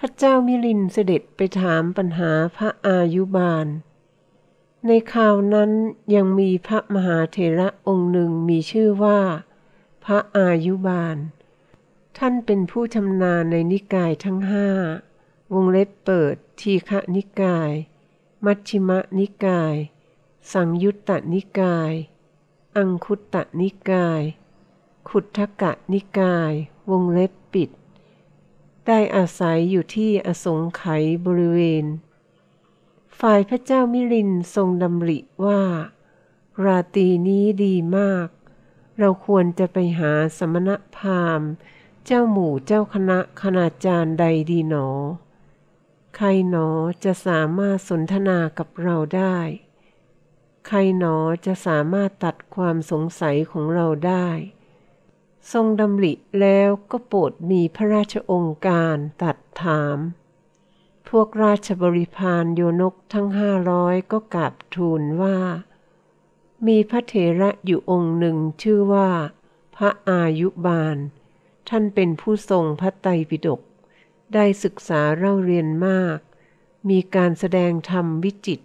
พระเจ้ามิลินเสด็จไปถามปัญหาพระอายุบาล ในข่าวนั้นยังมีพระมหาเถระองค์หนึ่งมีชื่อว่า พระอายุบาล ท่านเป็นผู้ชำนาญในนิกายทั้งห้าวงเล็บเปิดทีฆะนิกาย มัชชิมนิกาย สังยุตตนิกาย อังคุตตนิกาย ขุททกะนิกาย วงเล็บปิด ได้อาศัยอยู่ที่อสงไขยบริเวณ ฝ่ายพระเจ้ามิลินทรงดำริว่า ราตรีนี้ดีมาก เราควรจะไปหาสมณพราหมณ์ เจ้าหมู่เจ้าคณะคณาจารย์ใดดีหนอ ใครหนอจะสามารถสนทนากับเราได้ ใครหนอจะสามารถตัดความสงสัยของเราได้ ทรงดำริแล้วก็โปรดมีพระราชองค์การตัดถาม พวกราชบริพารโยนกทั้งห้าร้อยก็กราบทูลว่า มีพระเถระอยู่องค์หนึ่งชื่อว่า พระอายุบาล ท่านเป็นผู้ทรงพระไตรปิฎกได้ศึกษาเล่าเรียนมาก มีการแสดงธรรมวิจิต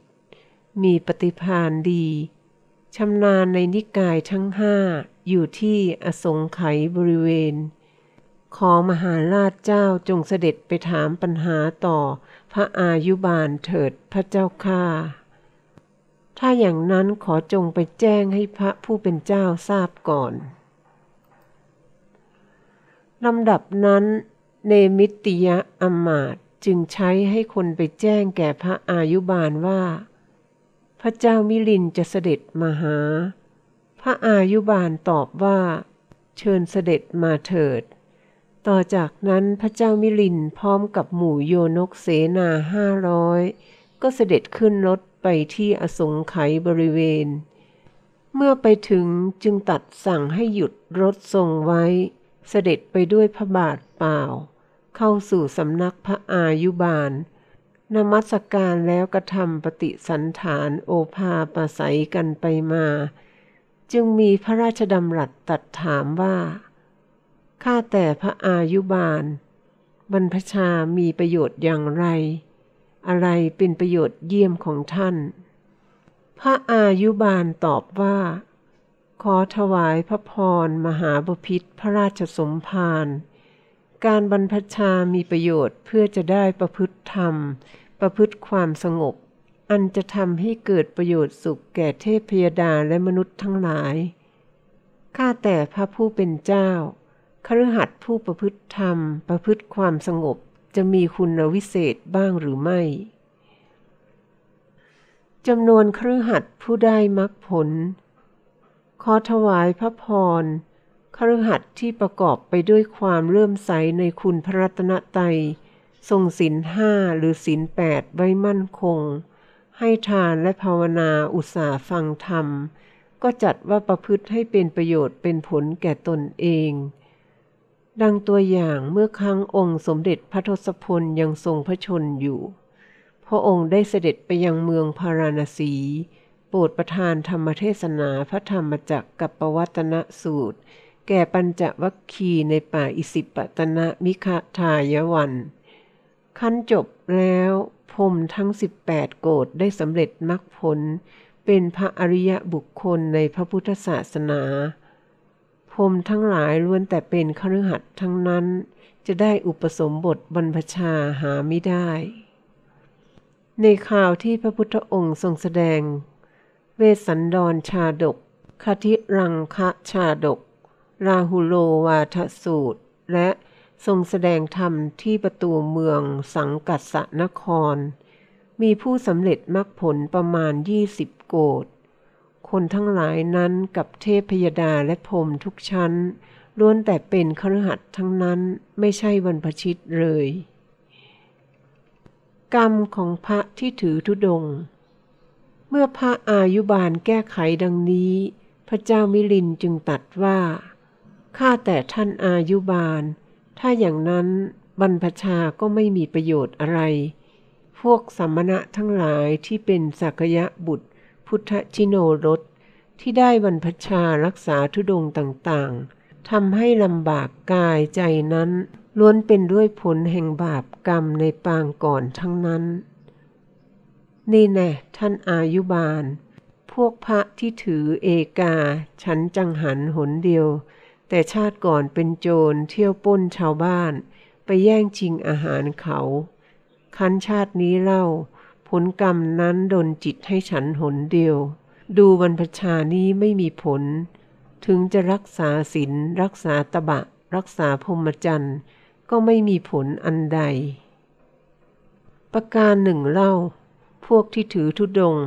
มีปฏิภาณดี ชำนาญในนิกายทั้งห้าอยู่ที่อสงไขยบริเวณ ขอมหาราชเจ้าจงเสด็จไปถามปัญหาต่อพระอายุบาลเถิดพระเจ้าข้าถ้าอย่างนั้นขอจงไปแจ้งให้พระผู้เป็นเจ้าทราบก่อนลำดับนั้น เนมิตติยะอมมาตจึงใช้ให้คนไปแจ้งแก่พระอายุบาลว่า พระเจ้ามิลินจะเสด็จมาหา พระอายุบาลตอบว่า เชิญเสด็จมาเถิด ต่อจากนั้นพระเจ้ามิลินพร้อมกับหมู่โยนกเสนาห้าร้อยก็เสด็จขึ้นรถไปที่อสงไขยบริเวณ เมื่อไปถึงจึงตัดสั่งให้หยุดรถทรงไว้ เสด็จไปด้วยพระบาทเปล่า เข้าสู่สำนักพระอายุบาล นมัสการแล้วกระทำปฏิสันฐานโอภาปาศัยกันไปมา จึงมีพระราชดำรัสตัดถามว่า ข้าแต่พระอายุบาล บรรพชามีประโยชน์อย่างไร อะไรเป็นประโยชน์เยี่ยมของท่าน พระอายุบาลตอบว่า ขอถวายพระพรมหาบพิษพระราชสมภารการบรรพชามีประโยชน์เพื่อจะได้ประพฤติธรรม ประพฤติความสงบ อันจะทำให้เกิดประโยชน์สุขแก่เทพพยดาและมนุษย์ทั้งหลาย ข้าแต่พระผู้เป็นเจ้าคฤหัสถ์ผู้ประพฤติธรรม ประพฤติความสงบจะมีคุณวิเศษบ้างหรือไม่จำนวนคฤหัสผู้ได้มรรคผล ขอถวายพระพรคฤหัสที่ประกอบไปด้วยความเลื่อมใสในคุณพระรัตนตรัย ทรงศีลห้าหรือศีลแปดไว้มั่นคง ให้ทานและภาวนาอุตสาห์ฟังธรรม ก็จัดว่าประพฤติให้เป็นประโยชน์เป็นผลแก่ตนเอง ดังตัวอย่างเมื่อครั้งองค์สมเด็จพระทศพลยังทรงพระชนอยู่ พระองค์ได้เสด็จไปยังเมืองพาราณสีโปรดประทานธรรมเทศนาพระธรรมจักรกับปวัตนสูตร แก่ปัญจวัคคีในป่าอิสิปตนะมิคทายวัน ขั้นจบแล้วพรมทั้ง 18 โกรธได้สำเร็จมรรคผล เป็นพระอริยบุคคลในพระพุทธศาสนา พรมทั้งหลายล้วนแต่เป็นคฤหัสถ์ทั้งนั้น จะได้อุปสมบทบรรพชาหาไม่ได้ ในข่าวที่พระพุทธองค์ทรงแสดง เวสสันดรชาดกคทิรังคะชาดก ราหุโลวาทสูตร และ ทรงแสดงธรรมที่ประตูเมืองสังกัสนคร มีผู้สำเร็จมรรคผลประมาณ20โกดคนทั้งหลายนั้นกับเทพพยดาและพรมทุกชั้นล้วนแต่เป็นคฤหัสทั้งนั้นไม่ใช่บรรพชิตเลย กรรมของพระที่ถือธุดงค์เมื่อพระอายุบาลแก้ไขดังนี้ พระเจ้ามิลินจึงตัดว่า ข้าแต่ท่านอายุบาล ถ้าอย่างนั้นบรรพชาก็ไม่มีประโยชน์อะไร พวกสัมมณะทั้งหลายที่เป็นสักยะบุตร พุทธชิโนรสที่ได้บรรพชารักษาธุดงต่างๆทำให้ลำบากกายใจนั้น ล้วนเป็นด้วยผลแห่งบาปกรรมในปางก่อนทั้งนั้น นี่แน่ท่านอายุบาล พวกพระที่ถือเอกา ฉันจังหันหนเดียว แต่ชาติก่อนเป็นโจรเที่ยวป้นชาวบ้าน ไปแย่งชิงอาหารเขา คันชาตินี้เล่า ผลกรรมนั้นดนจิตให้ฉันหนเดียว ดูบรรพชานี้ไม่มีผล ถึงจะรักษาศีลรักษาตบะ รักษาพรหมจรรย์ก็ไม่มีผลอันใด ประการหนึ่งเล่า พวกที่ถือทุดง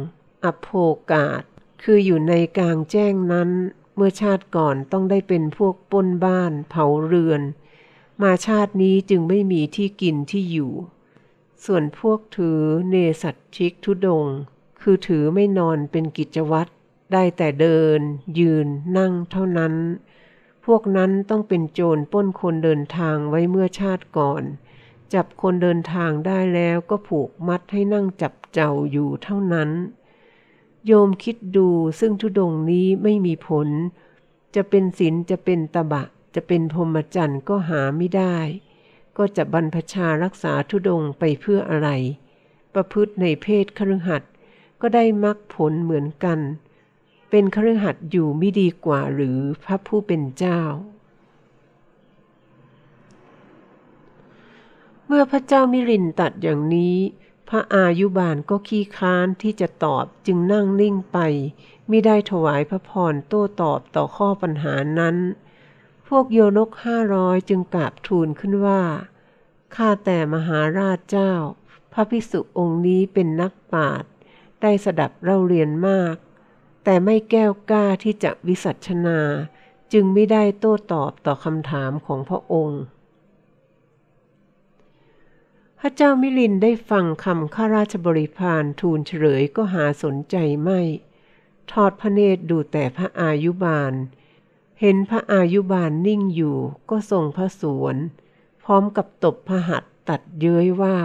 อโภกาศ คืออยู่ในกลางแจ้งนั้น เมื่อชาติก่อนต้องได้เป็นพวกป้นบ้านเผาเรือน มาชาตินี้จึงไม่มีที่กินที่อยู่ ส่วนพวกถือเนสัตชิกทุดง คือถือไม่นอนเป็นกิจวัตรได้แต่เดิน ยืนนั่งเท่านั้น พวกนั้นต้องเป็นโจรป้นคนเดินทางไว้เมื่อชาติก่อน จับคนเดินทางได้แล้วก็ผูกมัดให้นั่งจับเจ้าอยู่เท่านั้น โยมคิดดูซึ่งทุดงนี้ไม่มีผล จะเป็นศีลจะเป็นตบะ จะเป็นพรหมจรรย์ก็หาไม่ได้ ก็จะบรรพชารักษาทุดงไปเพื่ออะไร ประพฤติในเพศคฤหัสก็ได้มรรคผลเหมือนกัน เป็นครือขัดอยู่ไม่ดีกว่าหรือพระผู้เป็นเจ้า เมื่อพระเจ้ามิรินตัดอย่างนี้ พระอายุบาลก็ขี้ค้านที่จะตอบจึงนั่งนิ่งไป ไม่ได้ถวายพระพรโต้ตอบต่อข้อปัญหานั้น พวกโยนกห้าร้อยจึงกราบทูลขึ้นว่า ข้าแต่มหาราชเจ้า พระภิกษุองค์นี้เป็นนักปราชญ์ได้สดับเล่าเรียนมาก แต่ไม่แก้วกล้าที่จะวิสัชนา จึงไม่ได้โต้ตอบต่อคำถามของพระองค์ ระเจ้ามิลินได้ฟังคำข้าราชบริพารทูลเฉลยก็หาสนใจไม่ ทอดพระเนตรดูแต่พระอายุบาล เห็นพระอายุบาลนิ่งอยู่ก็ทรงพระสวน พร้อมกับตบพระหัตตัดเย้ยว่า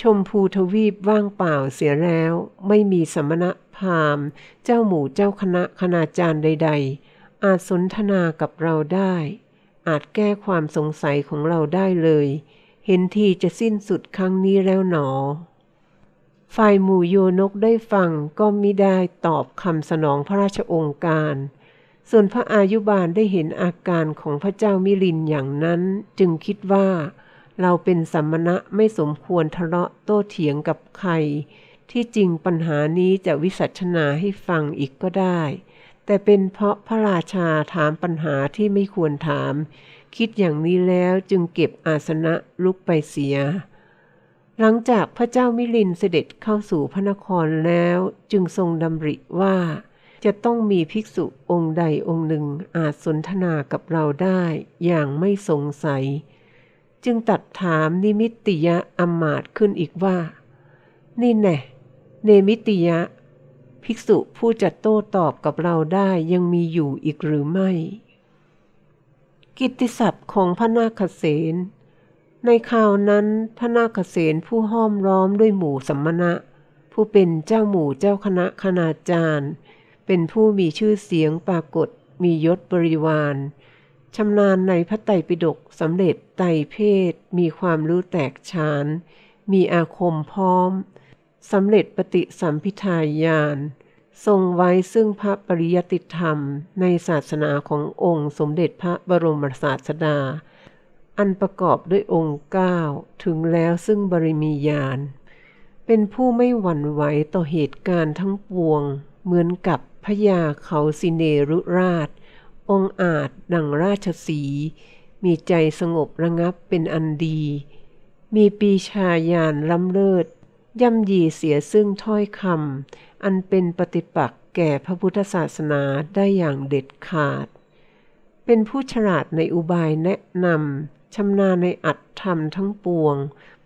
ชมพูทวีปว่างเปล่าเสียแล้ว ไม่มีสมณะพราหมณ์ เจ้าหมู่เจ้าคณะคณาจารย์ใด ๆ อาจสนทนากับเราได้ อาจแก้ความสงสัยของเราได้เลย เห็นทีจะสิ้นสุดครั้งนี้แล้วหนอ ฝ่ายหมู่โยนกได้ฟังก็มิได้ตอบคำสนองพระราชองค์การ ส่วนพระอายุบาลได้เห็นอาการของพระเจ้ามิลินอย่างนั้น จึงคิดว่า เราเป็นสัมมณะไม่สมควรทะเลาะโต้เถียงกับใคร ที่จริงปัญหานี้จะวิสัชนาให้ฟังอีกก็ได้ แต่เป็นเพราะพระราชาถามปัญหาที่ไม่ควรถาม คิดอย่างนี้แล้วจึงเก็บอาสนะลุกไปเสีย หลังจากพระเจ้ามิลินเสด็จเข้าสู่พระนครแล้วจึงทรงดำริว่า จะต้องมีภิกษุองค์ใดองค์หนึ่งอาจสนทนากับเราได้อย่างไม่สงสัย จึงตัดถามนิมิติยะอมาตขึ้นอีกว่า นี่แน่เนมิติยะ ภิกษุผู้จะโต้ตอบกับเราได้ยังมีอยู่อีกหรือไม่ กิตติศัพท์ของพระนาคเสนในข่าวนั้นพระนาคเสนผู้ห้อมล้อมด้วยหมู่สัมมณะ ผู้เป็นเจ้าหมู่เจ้าคณะคณาจารย์ เป็นผู้มีชื่อเสียงปรากฏมียศบริวารชำนาญในพระไตรปิฎกสำเร็จไตเพศ มีความรู้แตกฉาน มีอาคมพร้อมสำเร็จปฏิสัมพิทายาน ทรงไว้ซึ่งพระปริยติธรรมในศาสนาขององค์สมเด็จพระบรมศาสดา อันประกอบด้วยองค์เก้าถึงแล้วซึ่งบริมียานเป็นผู้ไม่หวั่นไหวต่อเหตุการณ์ทั้งปวง เหมือนกับพญาเขาสิเนรุราช องค์อาจดังราชสี มีใจสงบระงับเป็นอันดี มีปีชาญาณล้ำเลิศ ย่ำยีเสียซึ่งถ้อยคำอันเป็นปฏิปักษ์แก่พระพุทธศาสนาได้อย่างเด็ดขาด เป็นผู้ฉลาดในอุบายแนะนำชำนาญในอัตธรรมทั้งปวง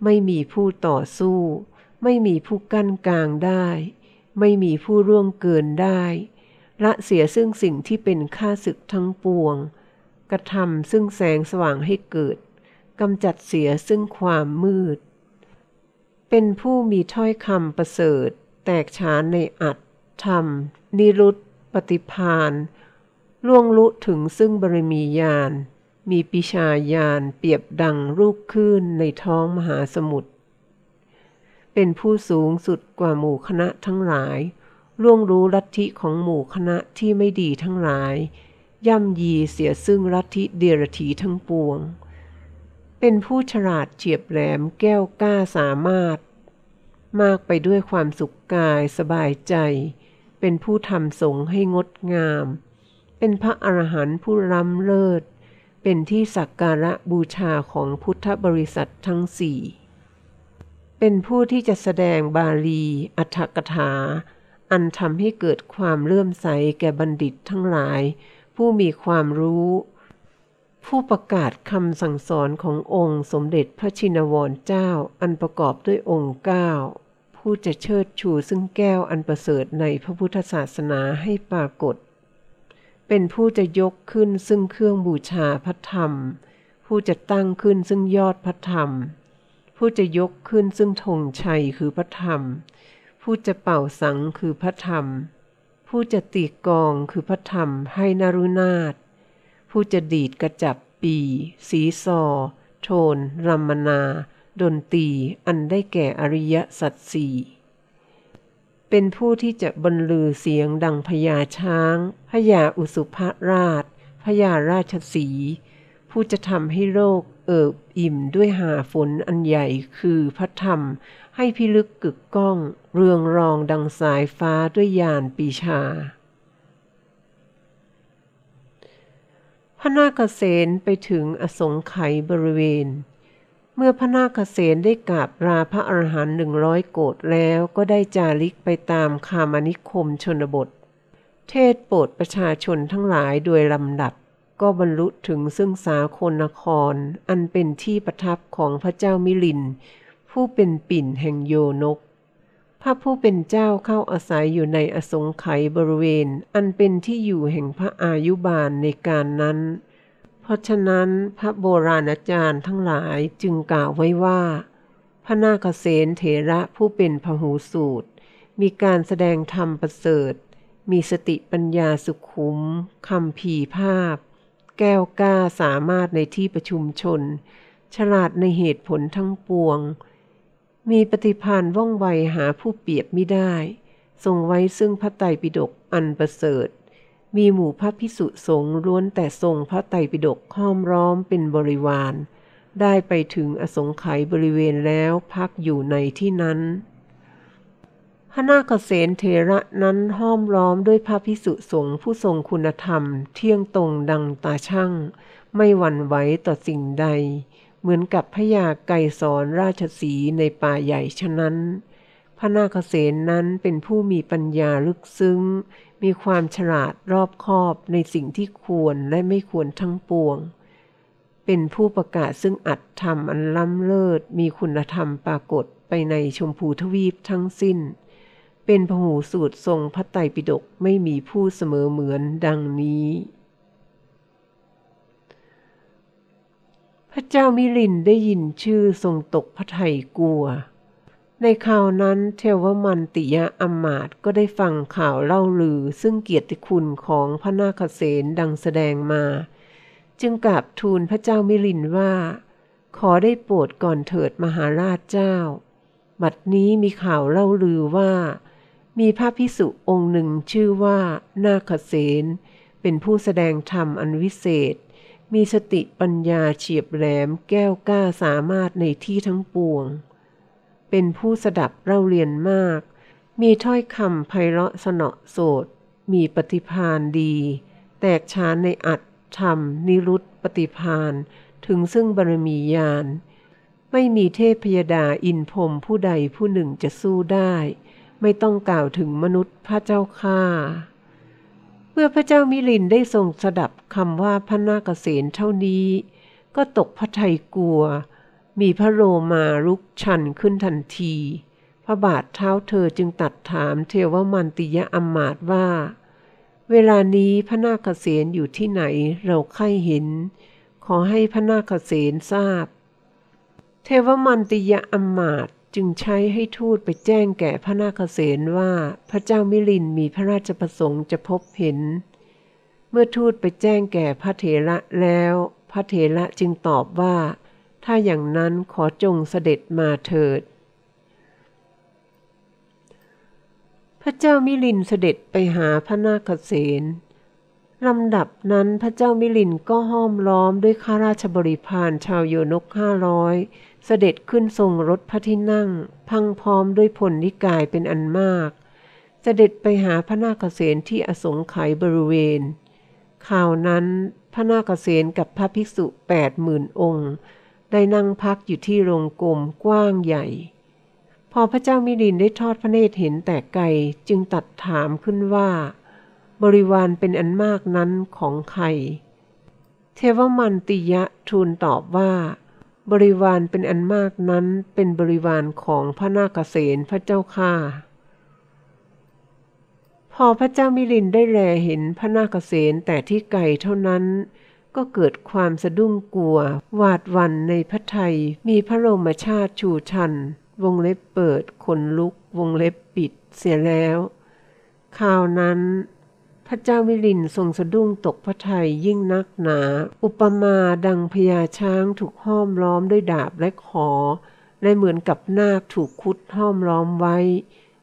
ไม่มีผู้ต่อสู้ ไม่มีผู้กั้นกลางได้ ไม่มีผู้ร่วงเกินได้ละเสียซึ่งสิ่งที่เป็นค่าศึกทั้งปวง กระทำซึ่งแสงสว่างให้เกิดกำจัดเสียซึ่งความมืด เป็นผู้มีถ้อยคำประเสริฐ แตกฉานในอัตธรรม นิรุตปฏิพานล่วงลุถึงซึ่งบริมีญาณมีปิชายานเปรียบดังรูปคลื่นในท้องมหาสมุทร เป็นผู้สูงสุดกว่าหมู่คณะทั้งหลายล่วงรู้ลัทธิของหมู่คณะที่ไม่ดีทั้งหลาย ย่ำยีเสียซึ่งลัทธิเดรธีทั้งปวง เป็นผู้ฉลาดเฉียบแหลมแก้วกล้าสามารถ มากไปด้วยความสุขกายสบายใจ เป็นผู้ทำสงฆ์ให้งดงาม เป็นพระอรหันต์ผู้ล้ำเลิศ เป็นที่สักการะบูชาของพุทธบริษัททั้งสี่ เป็นผู้ที่จะแสดงบาลีอัฏฐกถา อันทำให้เกิดความเลื่อมใสแก่บัณฑิตทั้งหลาย ผู้มีความรู้ ผู้ประกาศคำสั่งสอนขององค์สมเด็จพระชินวรเจ้าอันประกอบด้วยองค์เก้าผู้จะเชิดชูซึ่งแก้วอันประเสริฐในพระพุทธศาสนาให้ปรากฏ เป็นผู้จะยกขึ้นซึ่งเครื่องบูชาพระธรรม ผู้จะตั้งขึ้นซึ่งยอดพระธรรม ผู้จะยกขึ้นซึ่งธงชัยคือพระธรรม ผู้จะเป่าสังคือพระธรรม ผู้จะตีกองคือพระธรรมให้นรุนาถ ผู้จะดีดกระจับปี สีซอ โทนรัมนา ดนตรีอันได้แก่อริยสัจสี่เป็นผู้ที่จะบรรลือเสียงดังพญาช้างพญาอุสุภราชพญาราชสี ผู้จะทำให้โลกเอิบอิ่มด้วยหาฝนอันใหญ่คือพระธรรม ให้พิลึกกึกก้อง เรืองรองดังสายฟ้าด้วยยานปีชา พระนาคเษนไปถึงอสงไขยบริเวณ เมื่อพระนาคเษนได้กราบลาพระอรหันต์หนึ่งร้อยโกดแล้วก็ได้จาริกไปตามคามานิคมชนบท เทศโปรดประชาชนทั้งหลายโดยลำดับ ก็บรรลุถึงซึ่งสาคนนคร อันเป็นที่ประทับของพระเจ้ามิลิน ผู้เป็นปิ่นแห่งโยนก พระผู้เป็นเจ้าเข้าอาศัยอยู่ในอสงไขยบริเวณ อันเป็นที่อยู่แห่งพระอายุบาลในการนั้น เพราะฉะนั้นพระโบราณอาจารย์ทั้งหลายจึงกล่าวไว้ว่า พระนาคเษนเถระผู้เป็นพหูสูตร มีการแสดงธรรมประเสริฐ มีสติปัญญาสุขุมคำพีภาพ แก้วกล้าสามารถในที่ประชุมชน ฉลาดในเหตุผลทั้งปวง มีปฏิภาณว่องไวหาผู้เปรียบไม่ได้ ทรงไว้ซึ่งพระไตรปิฎกอันประเสริฐ มีหมู่พระพิสุสงฆ์ล้วนแต่ทรงพระไตรปิฎกห้อมร้อมเป็นบริวาร ได้ไปถึงอสงไขยบริเวณแล้วพักอยู่ในที่นั้นพระนาคเษนเทระนั้นห้อมล้อมด้วยพระพิสุสงฆ์ผู้ทรงคุณธรรม เที่ยงตรงดังตาช่าง ไม่หวั่นไหวต่อสิ่งใด เหมือนกับพญาไก่สอนราชสีในป่าใหญ่ฉะนั้น พระนาคเษนนั้นเป็นผู้มีปัญญาลึกซึ้ง มีความฉลาดรอบคอบในสิ่งที่ควรและไม่ควรทั้งปวง เป็นผู้ประกาศซึ่งอัตธรรมอันล้ำเลิศมีคุณธรรมปรากฏไปในชมพูทวีปทั้งสิ้น เป็นพหูสูตรทรงพระไตรปิฎกไม่มีผู้เสมอเหมือนดังนี้ พระเจ้ามิลินได้ยินชื่อทรงตกพระทัยกลัว ในข่าวนั้นเทวมันติยะอมาตย์ก็ได้ฟังข่าวเล่าลือ ซึ่งเกียรติคุณของพระนาคเษนดังแสดงมา จึงกราบทูลพระเจ้ามิลินว่า ขอได้โปรดก่อนเถิดมหาราชเจ้า บัดนี้มีข่าวเล่าลือว่า มีพระพิสุองค์หนึ่งชื่อว่านาคเษนเป็นผู้แสดงธรรมอันวิเศษ มีสติปัญญาเฉียบแหลมแก้วกล้าสามารถในที่ทั้งปวง เป็นผู้สดับเล่าเรียนมาก มีถ้อยคำไพเราะสนอโสด มีปฏิพานดี แตกฉานในอัตธรรม นิรุตปฏิพานถึงซึ่งบารมีญาณไม่มีเทพพยดาอินพรมผู้ใดผู้หนึ่งจะสู้ได้ ไม่ต้องกล่าวถึงมนุษย์พระเจ้าข้า เมื่อพระเจ้ามิลินได้ทรงสดับคำว่าพระนาคเษนเท่านี้ ก็ตกพระทัยกลัว มีพระโลมาลุกชันขึ้นทันที พระบาทเท้าเธอจึงตัดถามเทวมันติยะอมมาตว่า เวลานี้พระนาคเษนอยู่ที่ไหนเราใคร่เห็น ขอให้พระนาคเษนทราบ เทวมันติยะอมมาตย จึงใช้ให้ทูตไปแจ้งแก่พระนาคเษนว่าพระเจ้ามิลินมีพระราชประสงค์จะพบเห็น เมื่อทูตไปแจ้งแก่พระเถระแล้ว พระเถระจึงตอบว่า ถ้าอย่างนั้นขอจงเสด็จมาเถิด พระเจ้ามิลินเสด็จไปหาพระนาคเษนลำดับนั้นพระเจ้ามิลินก็ห้อมล้อมด้วยข้าราชบริพารชาวโยนกห้าร้อย เสด็จขึ้นทรงรถพระที่นั่ง พังพร้อมด้วยผลนิกายเป็นอันมาก เสด็จไปหาพระนาคเษนที่อสงไขยบริเวณข่าวนั้นพระนาคเษนกับพระภิกษุแปดหมื่นองค์ ได้นั่งพักอยู่ที่โรงกลมกว้างใหญ่ พอพระเจ้ามิลินได้ทอดพระเนตรเห็นแต่ไกลจึงตัดถามขึ้นว่า บริวารเป็นอันมากนั้นของใคร เทวมันติยะทูลตอบว่า บริวารเป็นอันมากนั้นเป็นบริวารของพระนาคเษนพระเจ้าค่าพอพระเจ้ามิลินได้แลเห็นพระนาคเษนแต่ที่ไกลเท่านั้น ก็เกิดความสะดุ้งกลัว หวาดวันในพระไทยมีพระโลมชาติชูชัน วงเล็บเปิดขนลุก วงเล็บปิดเสียแล้วข่าวนั้น ระเจ้ามิลินทรงสะดุ้งตกพระทัยยิ่งนักหนา อุปมาดังพญาช้างถูกห้อมล้อมด้วยดาบและขอ และเหมือนกับนาคถูกคุดห้อมล้อมไว้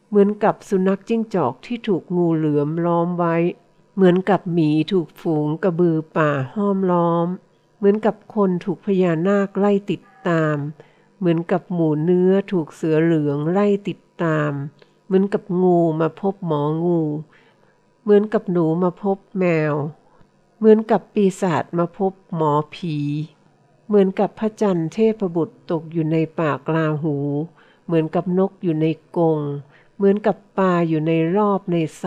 เหมือนกับสุนัขจิ้งจอกที่ถูกงูเหลือมล้อมไว้ เหมือนกับหมีถูกฝูงกระบือป่าห้อมล้อม เหมือนกับคนถูกพญานาคไล่ติดตาม เหมือนกับหมูเนื้อถูกเสือเหลืองไล่ติดตาม เหมือนกับงูมาพบหมองู เหมือนกับหนูมาพบแมว เหมือนกับปีศาจมาพบหมอผี เหมือนกับพระจันทร์เทพบุตรตกอยู่ในปากลาหู เหมือนกับนกอยู่ในกรงเหมือนกับปลาอยู่ในรอบในใส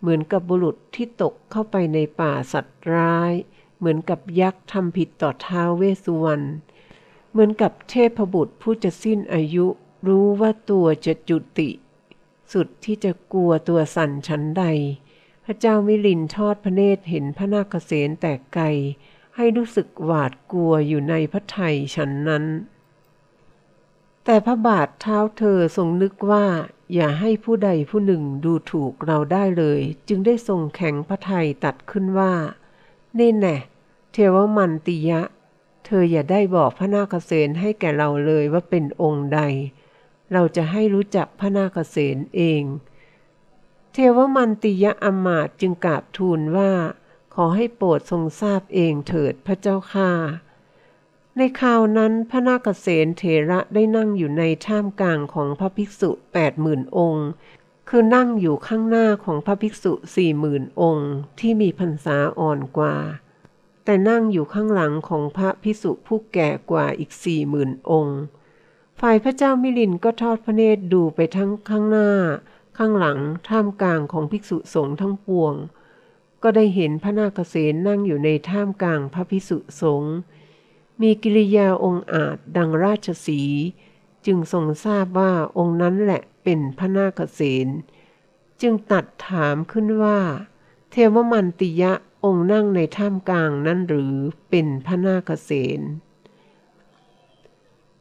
เหมือนกับบุรุษที่ตกเข้าไปในป่าสัตว์ร้าย เหมือนกับยักษ์ทำผิดต่อท้าวเวสสุวรรณเหมือนกับเทพบุตรผู้จะสิ้นอายุรู้ว่าตัวจะจุติ สุดที่จะกลัวตัวสั่นชั้นใด พระเจ้ามิลินทอดพระเนตรเห็นพระนาคเษนแต่ไกล ให้รู้สึกหวาดกลัวอยู่ในพระไทยฉันนั้น แต่พระบาทเท้าเธอทรงนึกว่า อย่าให้ผู้ใดผู้หนึ่งดูถูกเราได้เลย จึงได้ทรงแข็งพระไทยตัดขึ้นว่านี่แน่เทวมันติยะ เธออย่าได้บอกพระนาคเษนให้แก่เราเลยว่าเป็นองค์ใด เราจะให้รู้จักพระนาคเษนเอง เทวมันติยะอมมาตย์จึงกราบทูลว่า ขอให้โปรดทรงทราบเองเถิดพระเจ้าค่าในคราวนั้นพระนาคเษนเถระได้นั่งอยู่ในท่ามกลางของพระภิกษุแปดหมื่นองค์ คือนั่งอยู่ข้างหน้าของพระภิกษุสี่หมื่นองค์ ที่มีพรรษาอ่อนกว่า แต่นั่งอยู่ข้างหลังของพระภิกษุผู้แก่กว่าอีกสี่หมื่นองค์ ฝ่ายพระเจ้ามิลินก็ทอดพระเนตรดูไปทั้งข้างหน้า ข้างหลังท่ามกลางของภิกษุสงฆ์ทั้งปวง ก็ได้เห็นพระนาคเษนนั่งอยู่ในท่ามกลางพระภิกษุสงฆ์มีกิริยาองค์อาจดังราชสี จึงทรงทราบว่าองค์นั้นแหละเป็นพระนาคเษนจึงตัดถามขึ้นว่า เทวมันติยะองค์นั่งในท่ามกลางนั้นหรือเป็นพระนาคเษน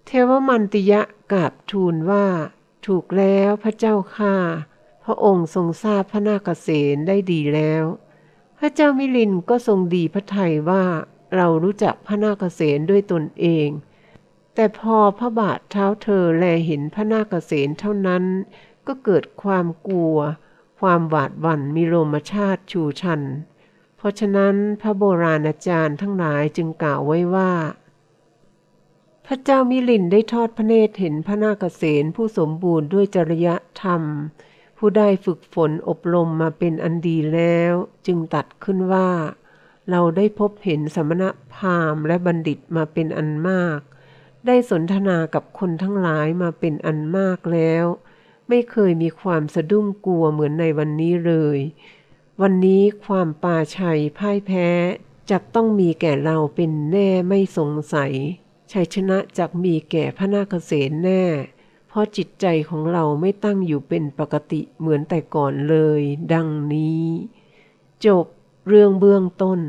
เทวมันติยะกราบทูลว่า ถูกแล้วพระเจ้าค่าพระองค์ทรงทราบพระนาคเษนได้ดีแล้ว พระเจ้ามิลินก็ทรงดีพระทัยว่าเรารู้จักพระนาคเษนด้วยตนเอง แต่พอพระบาทเท้าเธอแลเห็นพระนาคเษนเท่านั้น ก็เกิดความกลัว ความหวาดหวั่นมีโลมชาติชูชัน เพราะฉะนั้นพระโบราณอาจารย์ทั้งหลายจึงกล่าวไว้ว่า พระเจ้ามิลินได้ทอดพระเนตรเห็นพระนาคเษนผู้สมบูรณ์ด้วยจริยธรรม ผู้ได้ฝึกฝนอบรมมาเป็นอันดีแล้ว จึงตัดขึ้นว่า เราได้พบเห็นสมณพราหมณ์และบัณฑิตมาเป็นอันมาก ได้สนทนากับคนทั้งหลายมาเป็นอันมากแล้ว ไม่เคยมีความสะดุ้งกลัวเหมือนในวันนี้เลย วันนี้ความป่าชัยพ่ายแพ้จักต้องมีแก่เราเป็นแน่ไม่สงสัย ชัยชนะจักมีแก่พระนาคเษนแน่ เพราะจิตใจของเราไม่ตั้งอยู่เป็นปกติเหมือนแต่ก่อนเลย ดังนี้ จบเรื่องเบื้องต้น